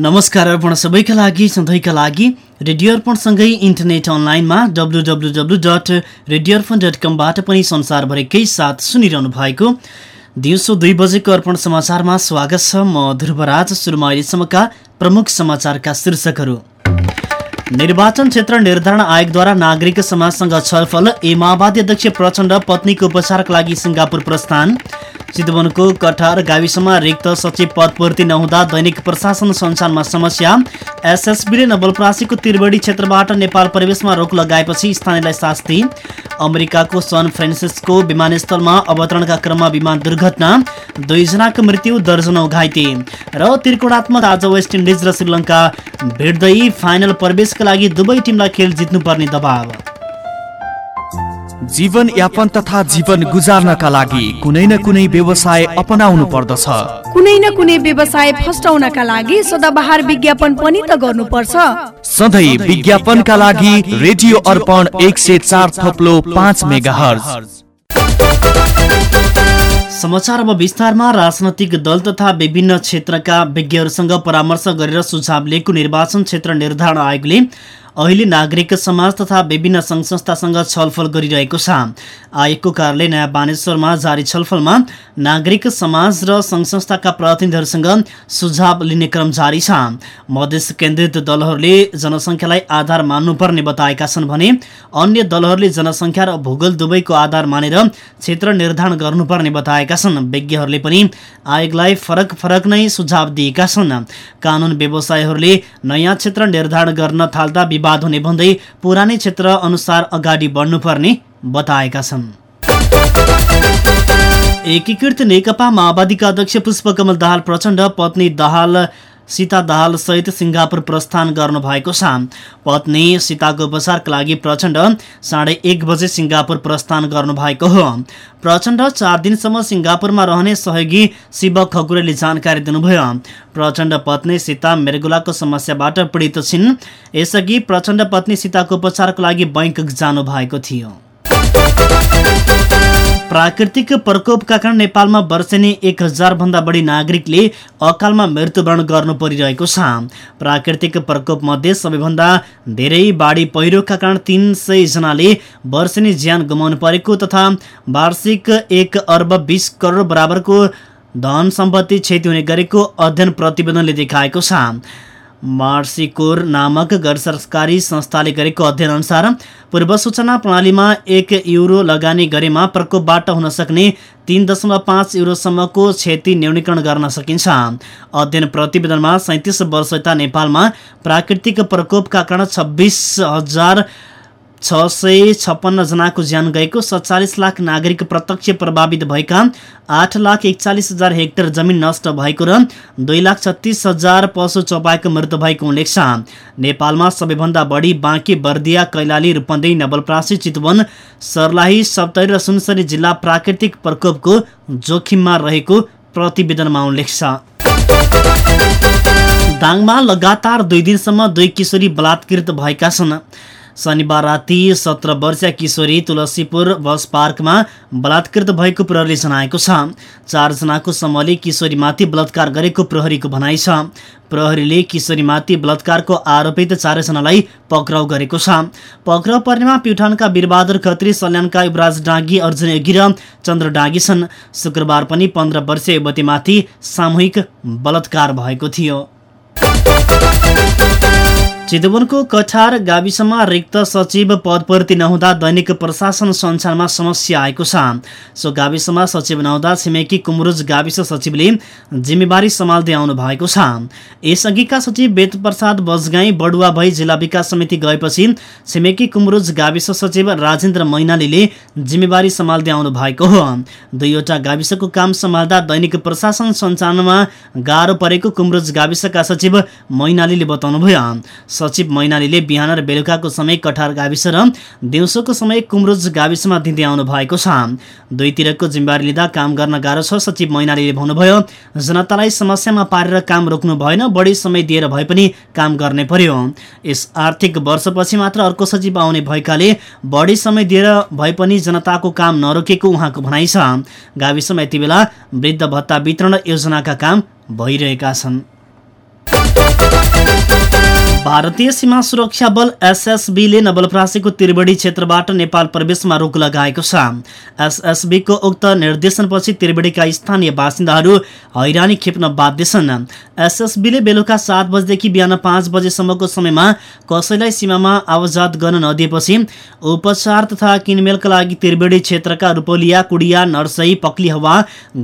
नमस्कार अर्पण सबैका लागि सधैँका लागि रेडियो अर्पणसँगै इन्टरनेट अनलाइनमा W W W dot radio Arpan dot कमबाट पनि संसारभरिकै साथ सुनिरहनु भएको दिउँसो दुई बजेको अर्पण समाचारमा स्वागत छ म ध्रुवराज सुरुमा अहिलेसम्मका प्रमुख समाचारका शीर्षकहरू। निर्वाचन क्षेत्र निर्धारण आयोगद्वारा नागरिक समाजसँग छलफल ए माओवादी अध्यक्ष प्रचण्ड पत्नीको उपचारका लागि सिङ्गापुर प्रस्थान। चितवनको कठार गाविसमा रिक्त सचिव पद पूर्ति नहुँदा दैनिक प्रशासन सञ्चालनमा समस्या। एसएसबीले नवलपरासीको त्रिवेणी क्षेत्रबाट नेपाल प्रवेशमा रोक लगाएपछि स्थानीयलाई शास्ति। अमेरिकाको सन फ्रान्सिस्को विमानस्थलमा अवतरणका क्रममा विमान दुर्घटना। दुईजनाको मृत्यु दर्जनौ घाइते। र त्रिकोणात्मक आज वेस्ट इन्डिज र श्रीलङ्का भेट्दै फाइनल प्रवेशका लागि दुवै टिमलाई खेल जित्नुपर्ने दबाव। जीवन यापन तथा जीवन गुजार्नका लागि कुनै न कुनै व्यवसाय अपनाउनु पर्दछ। कुनै न कुनै व्यवसाय फस्टाउनका लागि सदाबहार विज्ञापन पनि त गर्नुपर्छ। सधैँ विज्ञापनका लागि रेडियो अर्पण एक सय चार थप्लो पाँच मेगा समाचार अब विस्तारमा राजनैतिक दल तथा विभिन्न क्षेत्रका विज्ञहरूसँग परामर्श गरेर सुझाव लिएको निर्वाचन क्षेत्र निर्धारण आयोगले अहिले नागरिक समाज तथा विभिन्न सङ्घ संस्थासँग छलफल गरिरहेको छ। आयोगको कार्यालय नयाँ बानेश्वरमा जारी छलफलमा नागरिक समाज र सङ्घ संस्थाका प्रतिनिधिहरूसँग सुझाव लिने क्रम जारी छ। मधेस केन्द्रित दलहरूले जनसङ्ख्यालाई आधार मान्नुपर्ने बताएका छन् भने अन्य दलहरूले जनसङ्ख्या र भूगोल दुवैको आधार मानेर क्षेत्र निर्धारण गर्नुपर्ने बताएका छन्। विज्ञहरूले पनि आयोगलाई फरक फरक नै सुझाव दिएका छन्। कानुन व्यवसायहरूले नयाँ क्षेत्र निर्धारण गर्न थाल्दा विवाद हुने भन्दै पुरानै क्षेत्र अनुसार अगाडि बढ्नुपर्ने बताएका छन्। एकीकृत नेकपा माओवादीका अध्यक्ष पुष्पकमल दाहाल प्रचण्ड पत्नी दाहाल सीता दाहाल सहित सिङ्गापुर प्रस्थान गर्नु भएको छ। पत्नी सीताको उपचारका लागि प्रचण्ड साढे एक बजे सिङ्गापुर प्रस्थान गर्नुभएको हो। प्रचण्ड चार दिनसम्म सिङ्गापुरमा रहने सहयोगी शिव खकुरेले जानकारी दिनुभयो। प्रचण्ड पत्नी सीता मेरगुलाको समस्याबाट पीडित छिन्। यसअघि प्रचण्ड पत्नी सीताको उपचारको लागि बैङ्क जानु भएको थियो। प्राकृतिक प्रकोपका कारण नेपालमा वर्षेनी एक भन्दा बढी नागरिकले अकालमा मृत्युवरण गर्नु परिरहेको छ। प्राकृतिक प्रकोपमध्ये सबैभन्दा धेरै बाढी पहिरोका कारण तिन जनाले वर्षेनी ज्यान गुमाउनु परेको तथा वार्षिक एक अर्ब बिस करोड बराबरको धन सम्पत्ति क्षति हुने गरेको अध्ययन प्रतिवेदनले देखाएको छ। मार्सिकोर नामक गैर सरकारी संस्थाले गरेको अध्ययन अनुसार पूर्व सूचना प्रणालीमा एक युरो लगानी गरेमा प्रकोपबाट हुन सक्ने तिन दशमलव पाँच युरोसम्मको क्षति न्यूनीकरण गर्न सकिन्छ। अध्ययन प्रतिवेदनमा सैँतिस वर्ष यता नेपालमा प्राकृतिक प्रकोपका कारण छब्बिस हजार छ सय छप्पन्नजनाको ज्यान गएको सत्तालिस लाख नागरिक प्रत्यक्ष प्रभावित भएका आठ लाख एकचालिस हजार हेक्टर जमिन नष्ट भएको र दुई लाख छत्तिस हजार पशु चौपाएको मृत्यु भएको उल्लेख छ। नेपालमा सबैभन्दा बढी बाँकी बर्दिया कैलाली रूपन्देही नवलप्रासी चितवन सर्लाही सप्तरी र सुनसरी जिल्ला प्राकृतिक प्रकोपको जोखिममा रहेको प्रतिवेदनमा उल्लेख छ। दाङमा लगातार दुई दिनसम्म दुई किशोरी बलात्कृत भएका छन्। शनिबार राति सत्र वर्षीय किशोरी तुलसीपुर बस पार्कमा बलात्कृत भएको प्रहरीले जनाएको छ। चारजनाको समूहले किशोरीमाथि बलात्कार गरेको प्रहरीको भनाइ छ। प्रहरीले किशोरीमाथि बलात्कारको आरोपित चारैजनालाई पक्राउ गरेको छ। पक्राउ पर्नेमा प्युठानका वीरबहादुर खत्री सल्यानका युवराज डाँगी अर्जुन योगी र चन्द्र डाँगी छन्। शुक्रबार पनि पन्ध्र वर्षीय युवतीमाथि सामूहिक बलात्कार भएको थियो। चितवनको कठार गाविसमा रिक्त सचिव पदपूर्ति नहुँदा दैनिक प्रशासन सञ्चालनमा समस्या आएको छ। सो गाविसमा सचिव नहुँदा छिमेकी कुमरुज गाविस सचिवले जिम्मेवारी सम्हाल्दै आउनु भएको छ। यसअघिका सचिव वेद प्रसाद बजगाई बडुवा भई जिल्ला विकास समिति गएपछि छिमेकी कुमरुज गाविस सचिव राजेन्द्र मैनालीले जिम्मेवारी सम्हाल्दै आउनु भएको हो। दुईवटा गाविसको काम सम्हाल्दा दैनिक प्रशासन सञ्चालनमा गाह्रो परेको कुमरुज गाविसका सचिव मैनालीले बताउनुभयो। सचिव मैनालीले बिहान र बेलुकाको समय कठार गाविस र दिउँसोको समय कुमरुज गाविसमा दिँदै आउनु भएको छ। दुईतिरको जिम्मेवारी लिँदा काम गर्न गाह्रो छ सचिव मैनालीले भन्नुभयो जनतालाई समस्यामा पारेर काम रोक्नु भएन बढी समय दिएर भए पनि काम गर्ने पर्यो। यस आर्थिक वर्षपछि मात्र अर्को सचिव आउने भएकाले बढी समय दिएर भए पनि जनताको काम नरोकेको उहाँको भनाइ छ। गाविसमा यति बेला वृद्ध भत्ता वितरण योजनाका काम भइरहेका छन्। भारतीय सीमा सुरक्षा बल एसएसबीले नवलपरासीको त्रिवेणी क्षेत्रबाट नेपाल प्रवेशमा रोक लगाएको छ। एसएसबीको उक्त निर्देशनपछि त्रिवेणीका स्थानीय बासिन्दाहरू हैरानी खेप्न बाध्य छन्। एसएसबीले बेलुका सात बजेदेखि बिहान पाँच बजेसम्मको समयमा कसैलाई सीमामा आवाजात गर्न नदिएपछि उपचार तथा किनमेलका लागि त्रिवेणी क्षेत्रका रुपोलिया कुडिया नर्सई पक्ली हवा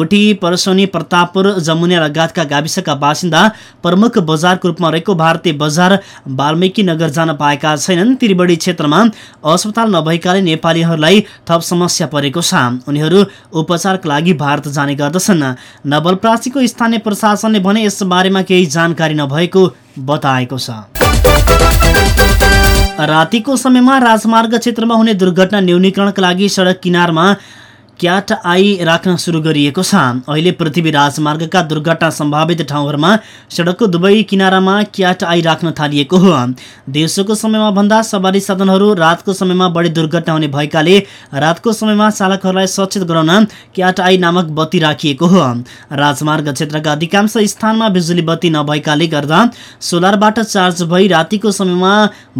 गुठी परसोनी प्रतापपुर जमुनिया लगायतका गाविसका बासिन्दा प्रमुख बजारको रूपमा रहेको भारतीय बजार वाल्मिकी नगर जान पाएका छैनन्। त्रिवेणी क्षेत्रमा अस्पताल नभएकाले नेपालीहरूलाई थप समस्या परेको छ। उनीहरू उपचारका लागि भारत जाने गर्दछन्। नवलप्रासीको स्थानीय प्रशासनले भने यस बारेमा केही जानकारी नभएको बताएको छ। रातिको समयमा राजमार्ग क्षेत्रमा हुने दुर्घटना न्यूनीकरणका लागि सडक किनारमा क्याट आई राख्न सुरु गरिएको छ। अहिले पृथ्वी राजमार्गका दुर्घटना सम्भावित ठाउँहरूमा सडकको दुवै किनारामा क्याट आई राख्न थालिएको हो। दिउँसोको समयमा भन्दा सवारी साधनहरू रातको समयमा बढी दुर्घटना हुने भएकाले रातको समयमा चालकहरूलाई सचेत गराउन क्याट आई नामक बत्ती राखिएको हो। राजमार्ग क्षेत्रका अधिकांश स्थानमा बिजुली बत्ती नभएकाले गर्दा सोलरबाट चार्ज भई रातिको समयमा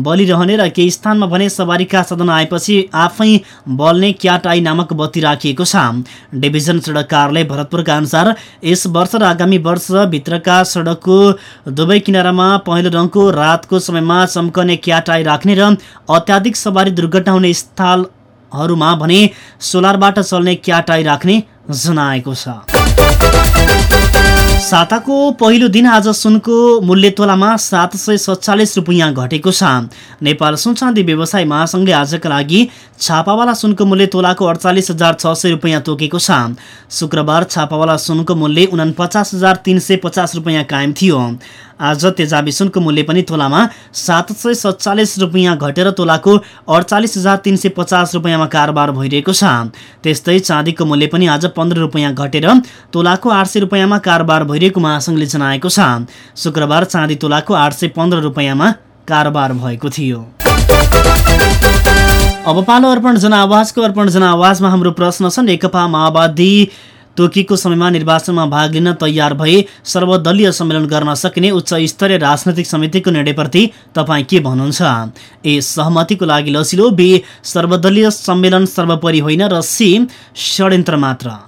बलिरहने र केही स्थानमा भने सवारीका साधन आएपछि आफै बल्ने क्याट आई नामक बत्ती राखिएको राखिएको छ। डिभिजन सडक कार्यालय भरतपुरका अनुसार यस वर्ष र आगामी वर्षभित्रका सडकको दुवै किनारामा पहेँलो रङको रातको समयमा चम्कने क्याटाई राख्ने र अत्याधिक सवारी दुर्घटना हुने स्थलहरूमा भने सोलरबाट चल्ने क्याटाई राख्ने जनाएको छ। साताको पहिलो दिन आज सुनको मूल्य तोलामा सात सय सत्तालिस रुपियाँ घटेको छ। नेपाल सुनचाँदी व्यवसाय महासङ्घले आजका लागि छापावाला सुनको मूल्य तोलाको अडचालिस हजार छ सय रुपियाँ तोकेको छ। शुक्रबार छापावाला सुनको मूल्य उनापचास हजार तिन सय पचास रुपियाँ कायम थियो। आज तेजाबी सुनको मूल्य पनि तोलामा सात सय सत्तालिस रुपियाँ घटेर तोलाको अडचालिस हजार तिन सय पचास रुपियाँमा कारोबार भइरहेको छ। त्यस्तै चाँदीको मूल्य पनि आज पन्ध्र रुपियाँ घटेर तोलाको आठ सय रुपियाँमा कारोबार भइरहेको महासङ्घले जनाएको छ। शुक्रबार चाँदी तोलाको आठ सय पन्ध्र रुपियाँमा कारोबार भएको थियो। अब पालो अर्पण जनआवाजको अर्पण जनआवाजमा हाम्रो प्रश्न छ नेकपा माओवादी तोकिएको समयमा निर्वाचनमा भाग लिन तयार भए सर्वदलीय सम्मेलन गर्न सकिने उच्च स्तरीय राजनैतिक समितिको निर्णयप्रति तपाईँ के भन्नुहुन्छ? ए सहमतिको लागि लसिलो बी सर्वदलीय सम्मेलन सर्वोपरि होइन र सी षड्यन्त्र मात्र।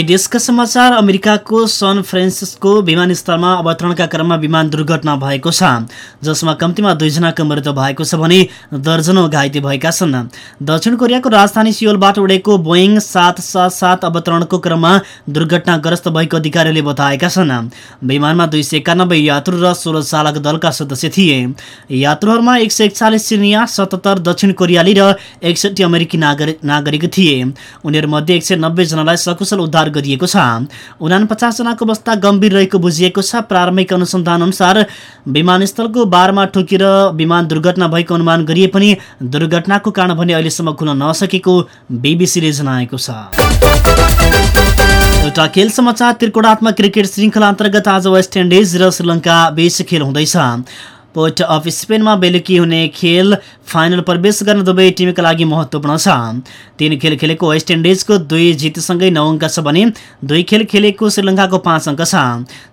विदेशका समाचार अमेरिकाको सन फ्रान्सिस्को विमानस्थलमा अवतरणका क्रममा विमान दुर्घटना भएको छ जसमा कम्तीमा दुईजनाको मृत्यु भएको छ भने दर्जनौ घाइते भएका छन्। दक्षिण कोरियाको राजधानी सियोलबाट उडेको बोइङ सात सात सात अवतरणको क्रममा दुर्घटनाग्रस्त भएको अधिकारीले बताएका छन्। विमानमा दुई सय एकानब्बे यात्रु र सोह्र चालक दलका सदस्य थिए। यात्रुहरूमा एक सय एकचालिस चिनिया सतहत्तर दक्षिण कोरियाली र एकसठी अमेरिकी नागरिक नागरिक थिए। उनीहरूमध्ये एक सय नब्बेजनालाई सकुशल उद्धार गरिएको छ। उनापचास जनाको अवस्था गम्भीर रहेको बुझिएको छ। प्रारम्भिक अनुसन्धान अनुसार विमानस्थलको बारमा ठोकिएर विमान दुर्घटना भएको अनुमान गरिए पनि दुर्घटनाको कारण भने अहिलेसम्म खुल्न नसकेको बिबिसीले जनाएको छ। एउटा खेल समाचार त्रिकोणात्मक क्रिकेट श्रृङ्खला अन्तर्गत आज वेस्ट इन्डिज र श्रीलङ्का बीच खेल हुँदैछ। पोर्ट अफ स्पेनमा बेलुकी हुने खेल फाइनल प्रवेश गर्न दुवै टिमका लागि महत्त्वपूर्ण छ। तीन खेल खेलेको वेस्ट इन्डिजको दुई जितसँगै नौ अङ्क छ भने दुई खेल खेलेको श्रीलङ्काको पाँच अङ्क छ।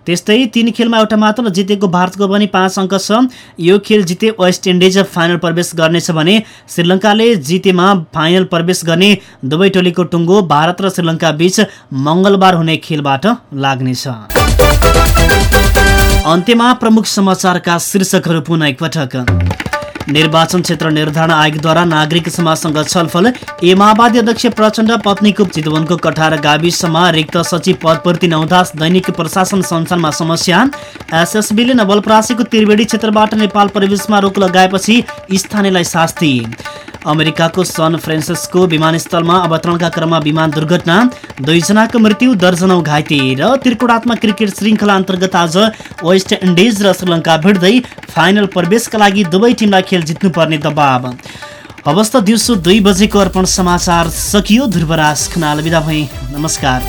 त्यस्तै तीन खेलमा एउटा मात्र जितेको भारतको पनि पाँच अङ्क छ। यो खेल जिते वेस्ट इन्डिज फाइनल प्रवेश गर्नेछ भने श्रीलङ्काले जितेमा फाइनल प्रवेश गर्ने दुवै टोलीको टुङ्गो भारत र श्रीलङ्का बीच मङ्गलबार हुने खेलबाट लाग्नेछ। अन्त्यमा प्रमुख समाचारका शीर्षकहरू पुनः एकपटक। निर्वाचन क्षेत्र निर्धारण आयोगद्वारा नागरिक समाजसँग छलफल। ए माओवादी अध्यक्ष प्रचण्ड पत्नीको चितवनको कठार गाविसमा रिक्त सचिव पदपूर्ति नहुँदा दैनिक प्रशासन सञ्चालनमा समस्या। एसएसबीले नवलपरासीको त्रिवेणी क्षेत्रबाट नेपाल प्रवेशमा रोक लगाएपछि स्थानीयलाई शास्ति। अमेरिकाको सन फ्रान्सिस्को विमानस्थलमा अवतरणका क्रममा विमान दुर्घटना। दुईजनाको मृत्यु दर्जनौ घाइते र त्रिकोणात्मक क्रिकेट श्रृङ्खला अन्तर्गत आज वेस्ट इन्डिज र श्रीलङ्का भिड्दै फाइनल प्रवेशका लागि दुवै टिमलाई खेल जित्नुपर्ने दबाव। अवस्था दिउँसो दुई बजेको अर्पण समाचार सकियो। ध्रुवराज खनाल बिदा भई नमस्कार।